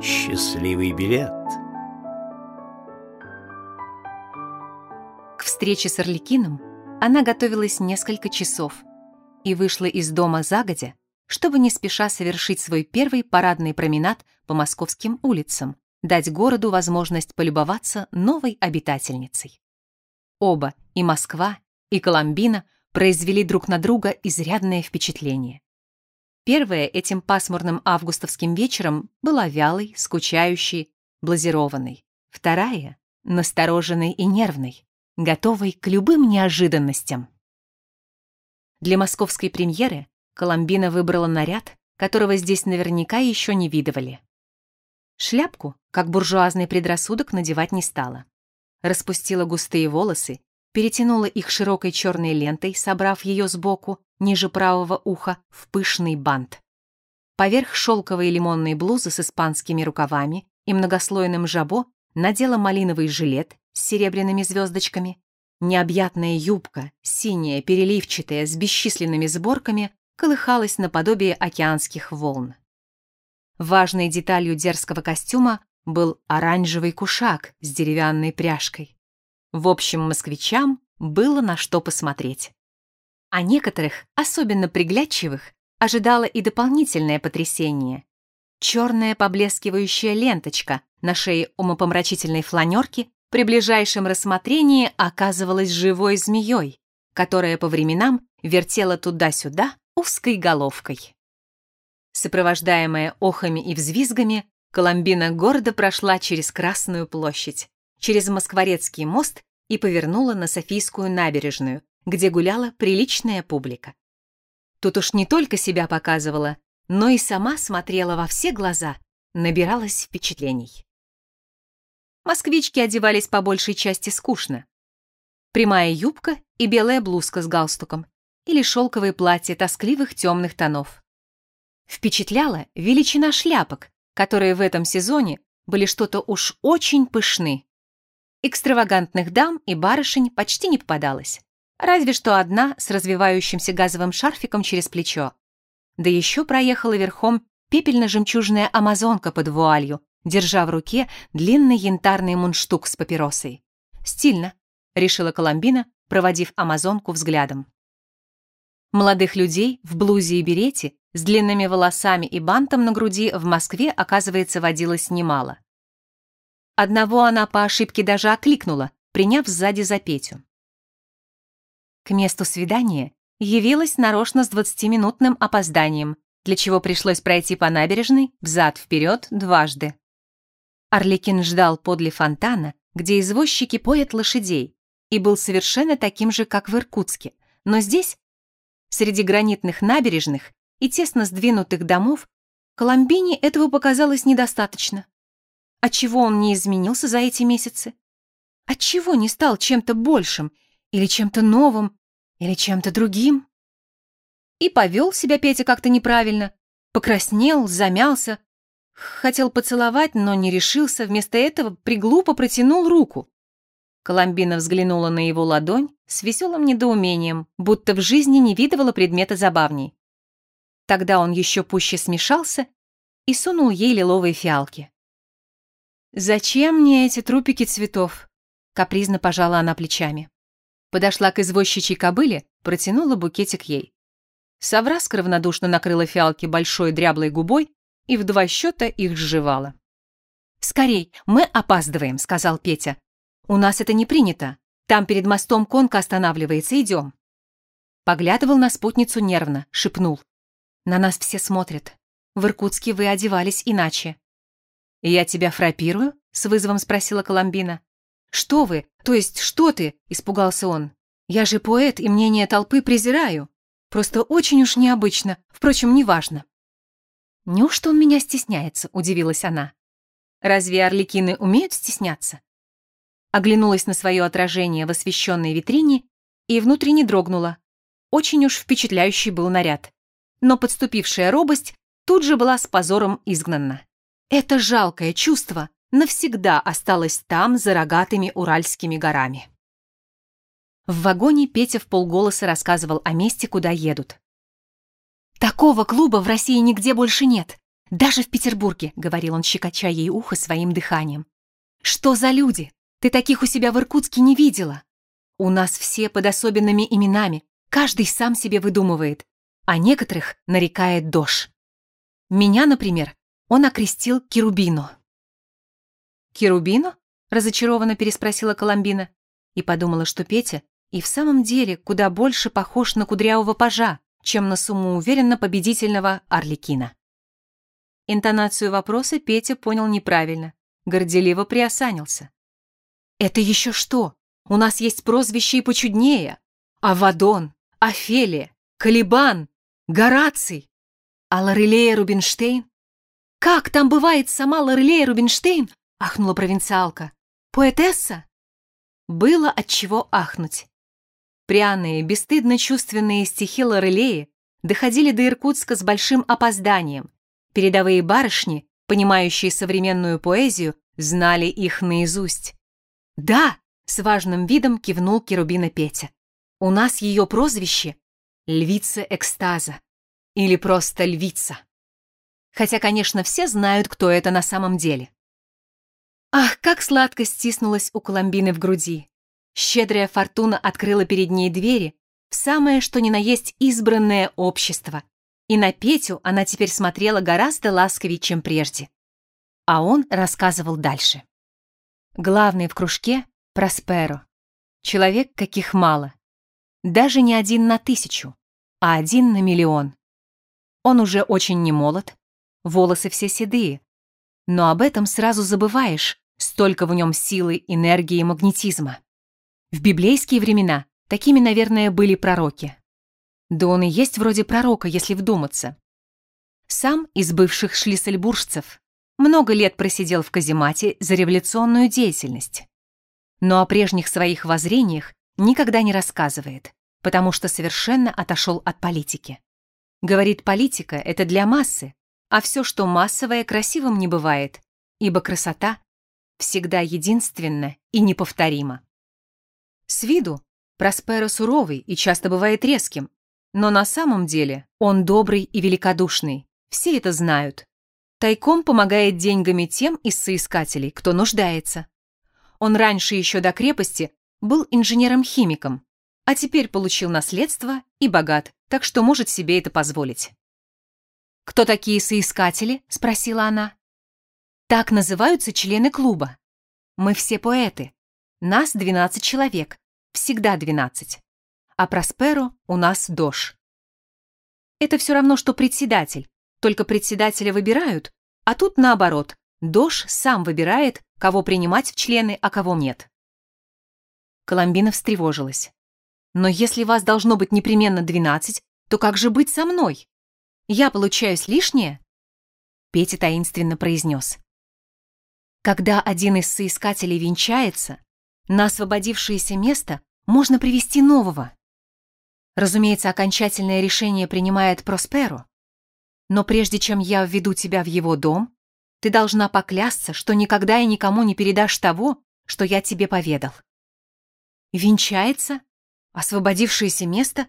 Счастливый билет. К встрече с Орликином она готовилась несколько часов и вышла из дома загодя, чтобы не спеша совершить свой первый парадный променад по московским улицам, дать городу возможность полюбоваться новой обитательницей. Оба, и Москва, и Коломбина, произвели друг на друга изрядное впечатление. Первая этим пасмурным августовским вечером была вялой, скучающей, блазированной. Вторая — настороженной и нервной, готовой к любым неожиданностям. Для московской премьеры Коломбина выбрала наряд, которого здесь наверняка еще не видывали. Шляпку, как буржуазный предрассудок, надевать не стала. Распустила густые волосы, перетянула их широкой черной лентой, собрав ее сбоку, ниже правого уха, в пышный бант. Поверх шелковой лимонной блузы с испанскими рукавами и многослойным жабо надела малиновый жилет с серебряными звездочками. Необъятная юбка, синяя, переливчатая, с бесчисленными сборками, колыхалась наподобие океанских волн. Важной деталью дерзкого костюма был оранжевый кушак с деревянной пряжкой. В общем, москвичам было на что посмотреть. А некоторых, особенно приглядчивых, ожидало и дополнительное потрясение. Черная поблескивающая ленточка на шее умопомрачительной фланерки при ближайшем рассмотрении оказывалась живой змеей, которая по временам вертела туда-сюда узкой головкой. Сопровождаемая охами и взвизгами, Коломбина гордо прошла через Красную площадь, через Москворецкий мост и повернула на Софийскую набережную, где гуляла приличная публика. Тут уж не только себя показывала, но и сама смотрела во все глаза, набиралась впечатлений. Москвички одевались по большей части скучно. Прямая юбка и белая блузка с галстуком или шелковое платье тоскливых темных тонов. Впечатляла величина шляпок, которые в этом сезоне были что-то уж очень пышны. Экстравагантных дам и барышень почти не попадалось. Разве что одна с развивающимся газовым шарфиком через плечо. Да еще проехала верхом пепельно-жемчужная амазонка под вуалью, держа в руке длинный янтарный мундштук с папиросой. «Стильно», — решила Коломбина, проводив амазонку взглядом. Молодых людей в блузе и берете с длинными волосами и бантом на груди в Москве, оказывается, водилось немало. Одного она по ошибке даже окликнула, приняв сзади за Петю. К месту свидания явилась нарочно с 20-минутным опозданием, для чего пришлось пройти по набережной взад-вперед дважды. Орликин ждал подле фонтана, где извозчики поят лошадей, и был совершенно таким же, как в Иркутске, но здесь среди гранитных набережных и тесно сдвинутых домов, Коломбине этого показалось недостаточно. Отчего он не изменился за эти месяцы? Отчего не стал чем-то большим, или чем-то новым, или чем-то другим? И повел себя Петя как-то неправильно, покраснел, замялся, хотел поцеловать, но не решился, вместо этого приглупо протянул руку. Коломбина взглянула на его ладонь с веселым недоумением, будто в жизни не видывала предмета забавней. Тогда он еще пуще смешался и сунул ей лиловые фиалки. «Зачем мне эти трупики цветов?» — капризно пожала она плечами. Подошла к извозчичьей кобыле, протянула букетик ей. Савраска равнодушно накрыла фиалки большой дряблой губой и в два счета их сживала. «Скорей, мы опаздываем», — сказал Петя. «У нас это не принято. Там перед мостом конка останавливается, идем». Поглядывал на спутницу нервно, шепнул. «На нас все смотрят. В Иркутске вы одевались иначе». «Я тебя фрапирую?» — с вызовом спросила Коломбина. «Что вы? То есть что ты?» — испугался он. «Я же поэт и мнение толпы презираю. Просто очень уж необычно, впрочем, неважно». «Неужто он меня стесняется?» — удивилась она. «Разве орликины умеют стесняться?» оглянулась на свое отражение в освещенной витрине и внутренне дрогнула. Очень уж впечатляющий был наряд. Но подступившая робость тут же была с позором изгнана. Это жалкое чувство навсегда осталось там, за рогатыми Уральскими горами. В вагоне Петя в полголоса рассказывал о месте, куда едут. Такого клуба в России нигде больше нет. Даже в Петербурге, говорил он, щекоча ей ухо своим дыханием. Что за люди? Ты таких у себя в Иркутске не видела. У нас все под особенными именами, каждый сам себе выдумывает, а некоторых нарекает Дош. Меня, например, он окрестил Кирубино. «Кирубино?» — разочарованно переспросила Коломбина и подумала, что Петя и в самом деле куда больше похож на кудрявого пажа, чем на самоуверенно победительного Орликина. Интонацию вопроса Петя понял неправильно, горделиво приосанился. «Это еще что? У нас есть прозвище и почуднее. Авадон, Офелия, Калибан, Гораций. А Лорелея Рубинштейн? Как там бывает сама Лорелея Рубинштейн? Ахнула провинциалка. Поэтесса? Было от чего ахнуть. Пряные, бесстыдно чувственные стихи Лорелеи доходили до Иркутска с большим опозданием. Передовые барышни, понимающие современную поэзию, знали их наизусть. «Да!» — с важным видом кивнул Керубина Петя. «У нас ее прозвище — Львица Экстаза. Или просто Львица. Хотя, конечно, все знают, кто это на самом деле. Ах, как сладко стиснулась у Коломбины в груди. Щедрая фортуна открыла перед ней двери в самое что ни на есть избранное общество. И на Петю она теперь смотрела гораздо ласковее, чем прежде. А он рассказывал дальше. Главный в кружке — Просперо. Человек, каких мало. Даже не один на тысячу, а один на миллион. Он уже очень не молод, волосы все седые. Но об этом сразу забываешь, столько в нем силы, энергии и магнетизма. В библейские времена такими, наверное, были пророки. Да он и есть вроде пророка, если вдуматься. Сам из бывших шлиссельбуржцев много лет просидел в каземате за революционную деятельность. Но о прежних своих воззрениях никогда не рассказывает, потому что совершенно отошел от политики. Говорит, политика — это для массы, а все, что массовое, красивым не бывает, ибо красота всегда единственна и неповторима. С виду Просперо суровый и часто бывает резким, но на самом деле он добрый и великодушный, все это знают. Тайком помогает деньгами тем из соискателей, кто нуждается. Он раньше еще до крепости был инженером-химиком, а теперь получил наследство и богат, так что может себе это позволить. «Кто такие соискатели?» — спросила она. «Так называются члены клуба. Мы все поэты. Нас 12 человек, всегда 12. А Просперо у нас дож. Это все равно, что председатель, только председателя выбирают, а тут наоборот, дож сам выбирает, кого принимать в члены, а кого нет. Коломбина встревожилась. «Но если вас должно быть непременно 12, то как же быть со мной? Я получаюсь лишнее?» Петя таинственно произнес. «Когда один из соискателей венчается, на освободившееся место можно привести нового. Разумеется, окончательное решение принимает Просперо. Но прежде чем я введу тебя в его дом, ты должна поклясться, что никогда и никому не передашь того, что я тебе поведал. Венчается? Освободившееся место?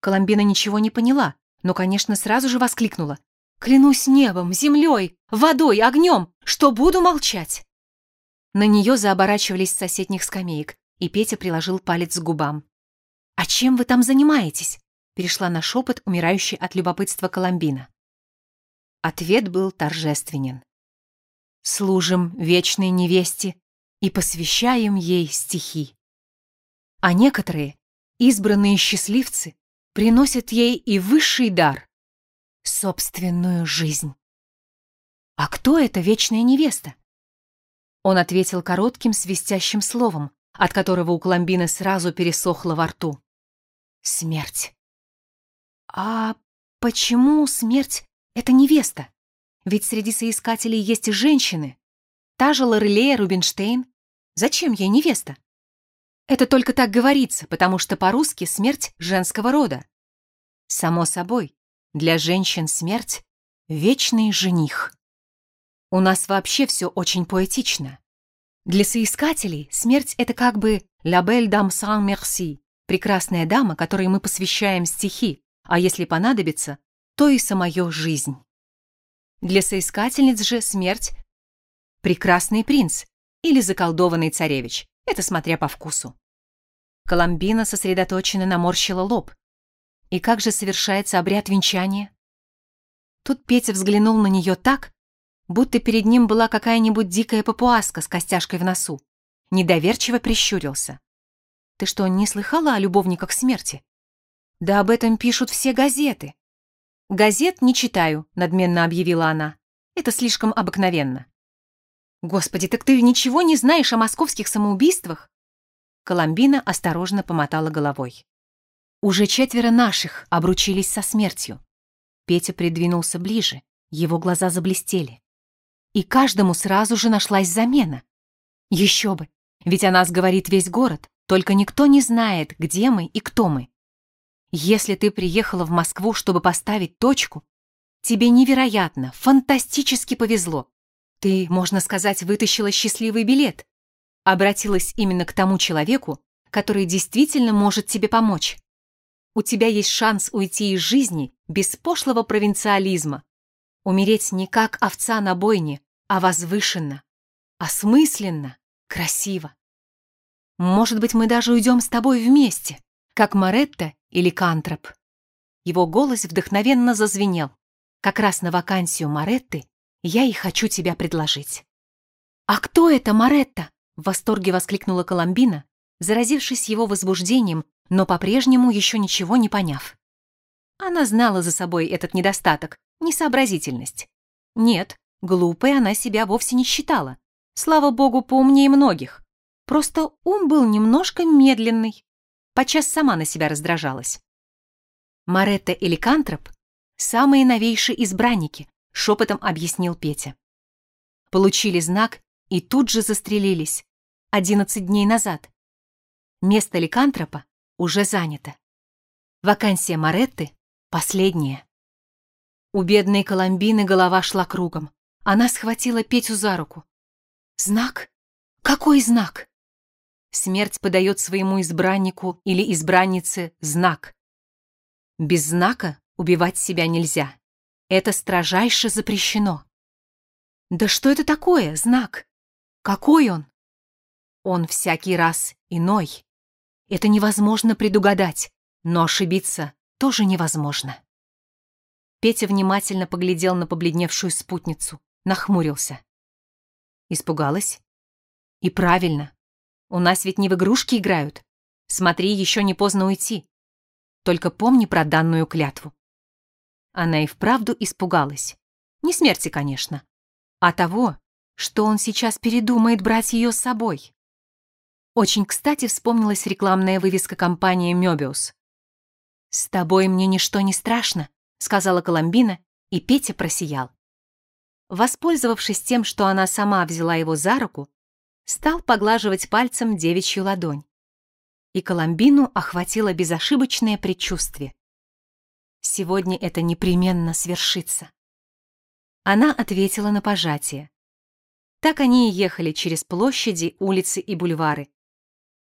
Коломбина ничего не поняла, но, конечно, сразу же воскликнула. «Клянусь небом, землей, водой, огнем, что буду молчать!» На нее заоборачивались соседних скамеек, и Петя приложил палец к губам. «А чем вы там занимаетесь?» перешла на шепот, умирающий от любопытства Коломбина. Ответ был торжественен. «Служим вечной невесте и посвящаем ей стихи. А некоторые, избранные счастливцы, приносят ей и высший дар — собственную жизнь». «А кто эта вечная невеста?» Он ответил коротким свистящим словом, от которого у Коломбины сразу пересохло во рту. Смерть. А почему смерть — это невеста? Ведь среди соискателей есть и женщины. Та же Лорелея Рубинштейн. Зачем ей невеста? Это только так говорится, потому что по-русски смерть женского рода. Само собой, для женщин смерть — вечный жених. У нас вообще все очень поэтично. Для соискателей смерть — это как бы «la belle dame sans merci» — прекрасная дама, которой мы посвящаем стихи, а если понадобится, что и самая жизнь. Для соискательниц же смерть — прекрасный принц или заколдованный царевич, это смотря по вкусу. Коломбина сосредоточенно наморщила лоб. И как же совершается обряд венчания? Тут Петя взглянул на нее так, будто перед ним была какая-нибудь дикая папуаска с костяшкой в носу. Недоверчиво прищурился. «Ты что, не слыхала о любовниках смерти?» «Да об этом пишут все газеты». «Газет не читаю», — надменно объявила она. «Это слишком обыкновенно». «Господи, так ты ничего не знаешь о московских самоубийствах?» Коломбина осторожно помотала головой. «Уже четверо наших обручились со смертью». Петя придвинулся ближе, его глаза заблестели. И каждому сразу же нашлась замена. Еще бы, ведь о нас говорит весь город, только никто не знает, где мы и кто мы. Если ты приехала в Москву, чтобы поставить точку, тебе невероятно, фантастически повезло. Ты, можно сказать, вытащила счастливый билет. Обратилась именно к тому человеку, который действительно может тебе помочь. У тебя есть шанс уйти из жизни без пошлого провинциализма. Умереть не как овца на бойне, а возвышенно, осмысленно, красиво. Может быть, мы даже уйдем с тобой вместе, как Моретто или Кантроп. Его голос вдохновенно зазвенел. Как раз на вакансию Моретты я и хочу тебя предложить». «А кто это, Маретта?» — в восторге воскликнула Коломбина, заразившись его возбуждением, но по-прежнему еще ничего не поняв. Она знала за собой этот недостаток, несообразительность. Нет, глупой она себя вовсе не считала. Слава богу, поумнее многих. Просто ум был немножко медленный. Подчас сама на себя раздражалась. Маретта или Кантроп — самые новейшие избранники, — шепотом объяснил Петя. Получили знак и тут же застрелились. Одиннадцать дней назад. Место ликантропа уже занято. Вакансия Маретты — последняя. У бедной Коломбины голова шла кругом. Она схватила Петю за руку. «Знак? Какой знак?» Смерть подает своему избраннику или избраннице знак. Без знака убивать себя нельзя. Это строжайше запрещено. Да что это такое, знак? Какой он? Он всякий раз иной. Это невозможно предугадать, но ошибиться тоже невозможно. Петя внимательно поглядел на побледневшую спутницу, нахмурился. Испугалась? И правильно. У нас ведь не в игрушки играют. Смотри, еще не поздно уйти. Только помни про данную клятву. Она и вправду испугалась. Не смерти, конечно, а того, что он сейчас передумает брать ее с собой. Очень кстати вспомнилась рекламная вывеска компании «Мёбиус». «С тобой мне ничто не страшно», — сказала Коломбина, и Петя просиял. Воспользовавшись тем, что она сама взяла его за руку, стал поглаживать пальцем девичью ладонь. И Коломбину охватило безошибочное предчувствие. Сегодня это непременно свершится. Она ответила на пожатие. Так они и ехали через площади, улицы и бульвары.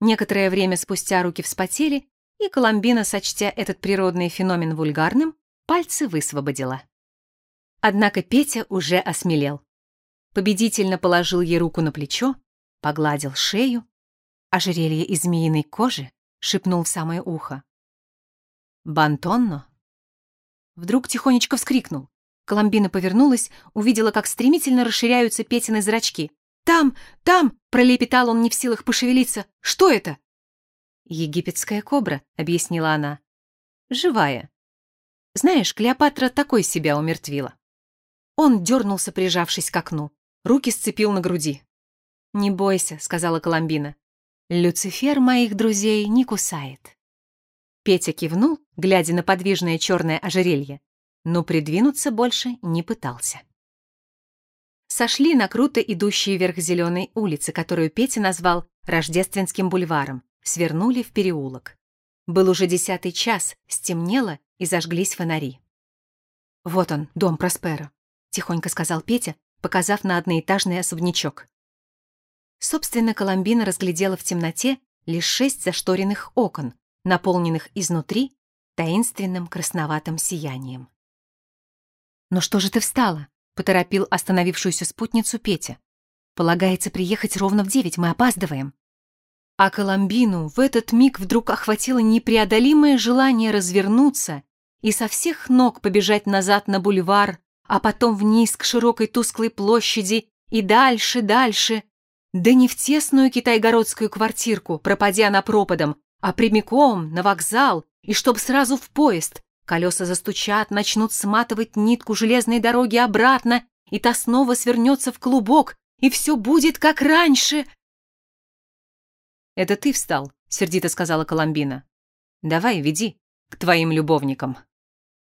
Некоторое время спустя руки вспотели, и Коломбина, сочтя этот природный феномен вульгарным, пальцы высвободила. Однако Петя уже осмелел. Победительно положил ей руку на плечо, погладил шею, ожерелье из змеиной кожи шепнул в самое ухо. «Бантонно?» Вдруг тихонечко вскрикнул. Коломбина повернулась, увидела, как стремительно расширяются Петины зрачки. «Там! Там!» — пролепетал он не в силах пошевелиться. «Что это?» «Египетская кобра», — объяснила она. «Живая. Знаешь, Клеопатра такой себя умертвила». Он дернулся, прижавшись к окну. Руки сцепил на груди. «Не бойся», — сказала Коломбина. «Люцифер моих друзей не кусает». Петя кивнул, глядя на подвижное черное ожерелье, но придвинуться больше не пытался. Сошли на круто идущие вверх зеленой улицы, которую Петя назвал Рождественским бульваром, свернули в переулок. Был уже десятый час, стемнело и зажглись фонари. «Вот он, дом Проспера», — тихонько сказал Петя, показав на одноэтажный особнячок. Собственно, Коломбина разглядела в темноте лишь шесть зашторенных окон, наполненных изнутри таинственным красноватым сиянием. «Но что же ты встала?» — поторопил остановившуюся спутницу Петя. «Полагается приехать ровно в девять, мы опаздываем». А Коломбину в этот миг вдруг охватило непреодолимое желание развернуться и со всех ног побежать назад на бульвар, а потом вниз к широкой тусклой площади и дальше, дальше. Да не в тесную китайгородскую квартирку, пропадя на пропадом, а прямиком на вокзал, и чтоб сразу в поезд. Колеса застучат, начнут сматывать нитку железной дороги обратно, и та снова свернется в клубок, и все будет как раньше. «Это ты встал», — сердито сказала Коломбина. «Давай, веди к твоим любовникам».